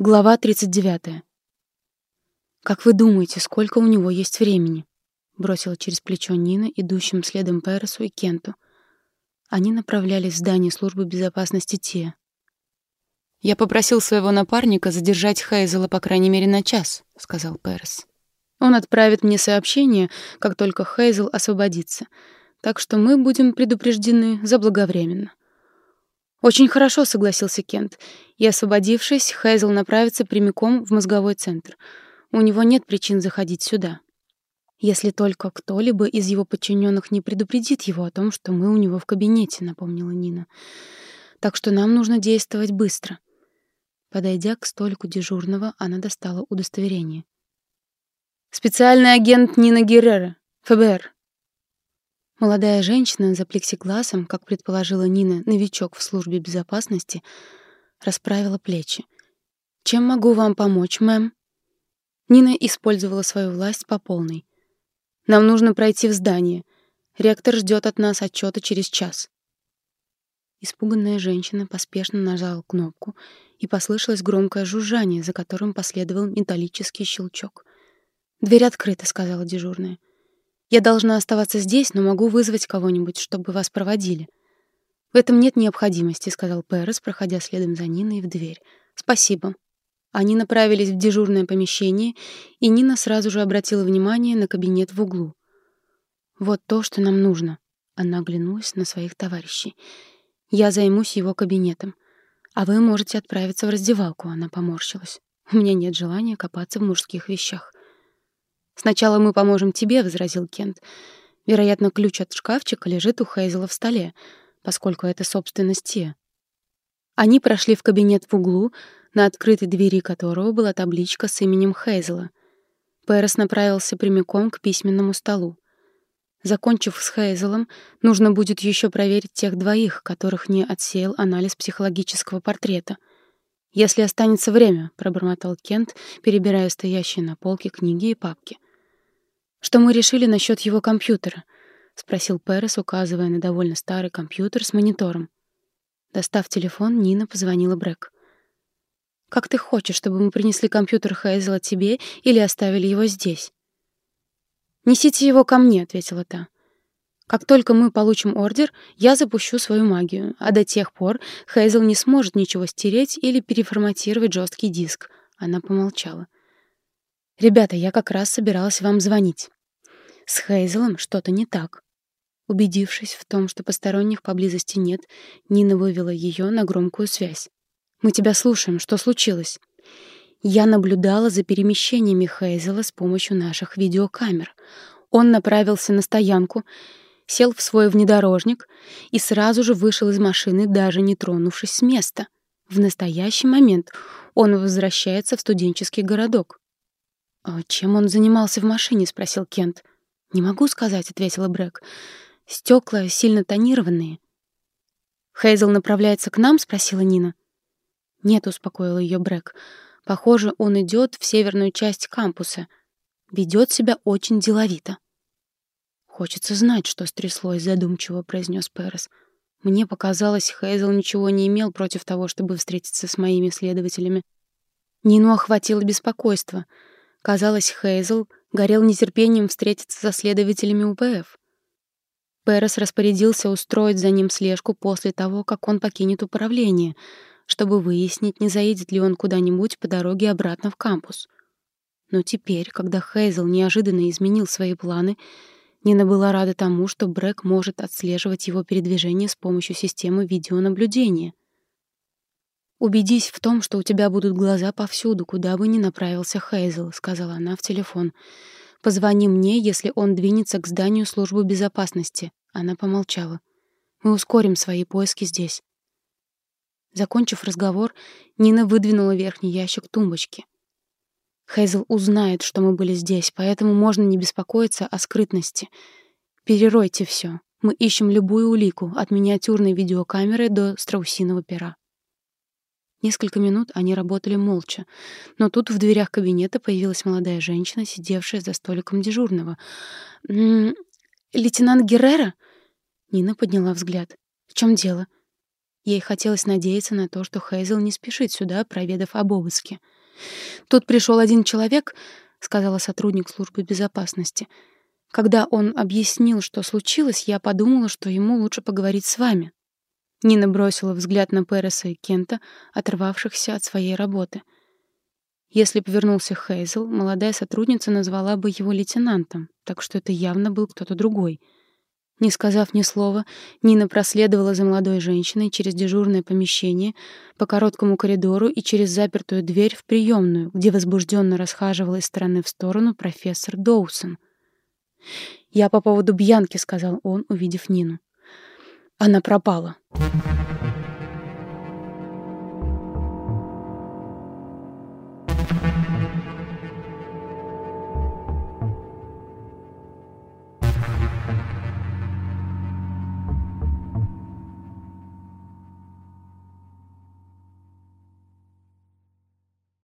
Глава 39. «Как вы думаете, сколько у него есть времени?» — бросила через плечо Нина, идущим следом Пересу и Кенту. Они направлялись в здание службы безопасности Тия. «Я попросил своего напарника задержать Хейзела по крайней мере на час», — сказал Перес. «Он отправит мне сообщение, как только Хейзел освободится, так что мы будем предупреждены заблаговременно». «Очень хорошо», — согласился Кент. И, освободившись, Хейзел направится прямиком в мозговой центр. У него нет причин заходить сюда. Если только кто-либо из его подчиненных не предупредит его о том, что мы у него в кабинете, напомнила Нина. Так что нам нужно действовать быстро. Подойдя к столику дежурного, она достала удостоверение. Специальный агент Нина Геррера, ФБР. Молодая женщина за плексигласом, как предположила Нина, новичок в службе безопасности, расправила плечи. «Чем могу вам помочь, мэм?» Нина использовала свою власть по полной. «Нам нужно пройти в здание. Ректор ждет от нас отчета через час». Испуганная женщина поспешно нажала кнопку, и послышалось громкое жужжание, за которым последовал металлический щелчок. «Дверь открыта», — сказала дежурная. Я должна оставаться здесь, но могу вызвать кого-нибудь, чтобы вас проводили. В этом нет необходимости, сказал Перес, проходя следом за Ниной в дверь. Спасибо. Они направились в дежурное помещение, и Нина сразу же обратила внимание на кабинет в углу. Вот то, что нам нужно. Она оглянулась на своих товарищей. Я займусь его кабинетом, а вы можете отправиться в раздевалку, она поморщилась. У меня нет желания копаться в мужских вещах. «Сначала мы поможем тебе», — возразил Кент. «Вероятно, ключ от шкафчика лежит у Хейзела в столе, поскольку это собственность Те». Они прошли в кабинет в углу, на открытой двери которого была табличка с именем Хейзела. Пэрос направился прямиком к письменному столу. Закончив с Хейзелом, нужно будет еще проверить тех двоих, которых не отсеял анализ психологического портрета. «Если останется время», — пробормотал Кент, перебирая стоящие на полке книги и папки. Что мы решили насчет его компьютера? спросил Перес, указывая на довольно старый компьютер с монитором. Достав телефон, Нина позвонила Брэк. Как ты хочешь, чтобы мы принесли компьютер Хейзела тебе или оставили его здесь? Несите его ко мне, ответила та. Как только мы получим ордер, я запущу свою магию, а до тех пор Хейзел не сможет ничего стереть или переформатировать жесткий диск. Она помолчала. «Ребята, я как раз собиралась вам звонить. С Хейзелом что-то не так». Убедившись в том, что посторонних поблизости нет, Нина вывела ее на громкую связь. «Мы тебя слушаем. Что случилось?» Я наблюдала за перемещениями Хейзела с помощью наших видеокамер. Он направился на стоянку, сел в свой внедорожник и сразу же вышел из машины, даже не тронувшись с места. В настоящий момент он возвращается в студенческий городок. «А чем он занимался в машине?» — спросил Кент. «Не могу сказать», — ответила Брэк. «Стекла сильно тонированные». «Хейзел направляется к нам?» — спросила Нина. «Нет», — успокоила ее Брэк. «Похоже, он идет в северную часть кампуса. Ведет себя очень деловито». «Хочется знать, что стряслось», — задумчиво произнес Перес. «Мне показалось, Хейзел ничего не имел против того, чтобы встретиться с моими следователями». Нину охватило беспокойство — Казалось, Хейзел горел нетерпением встретиться со следователями УПФ. Перес распорядился устроить за ним слежку после того, как он покинет управление, чтобы выяснить, не заедет ли он куда-нибудь по дороге обратно в кампус. Но теперь, когда Хейзел неожиданно изменил свои планы, Нина была рада тому, что Брэк может отслеживать его передвижение с помощью системы видеонаблюдения — «Убедись в том, что у тебя будут глаза повсюду, куда бы ни направился Хейзел», — сказала она в телефон. «Позвони мне, если он двинется к зданию службы безопасности». Она помолчала. «Мы ускорим свои поиски здесь». Закончив разговор, Нина выдвинула верхний ящик тумбочки. Хейзел узнает, что мы были здесь, поэтому можно не беспокоиться о скрытности. Переройте все. Мы ищем любую улику, от миниатюрной видеокамеры до страусиного пера. Несколько минут они работали молча, но тут в дверях кабинета появилась молодая женщина, сидевшая за столиком дежурного. «М -м, «Лейтенант Геррера?» Нина подняла взгляд. «В чем дело?» Ей хотелось надеяться на то, что Хейзел не спешит сюда, проведав об обыске. «Тут пришел один человек», — сказала сотрудник службы безопасности. «Когда он объяснил, что случилось, я подумала, что ему лучше поговорить с вами». Нина бросила взгляд на Переса и Кента, оторвавшихся от своей работы. Если бы вернулся Хейзел, молодая сотрудница назвала бы его лейтенантом, так что это явно был кто-то другой — не сказав ни слова, Нина проследовала за молодой женщиной через дежурное помещение, по короткому коридору и через запертую дверь в приемную, где возбужденно расхаживала из стороны в сторону профессор Доусон. «Я по поводу Бьянки», — сказал он, увидев Нину. «Она пропала».